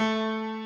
Música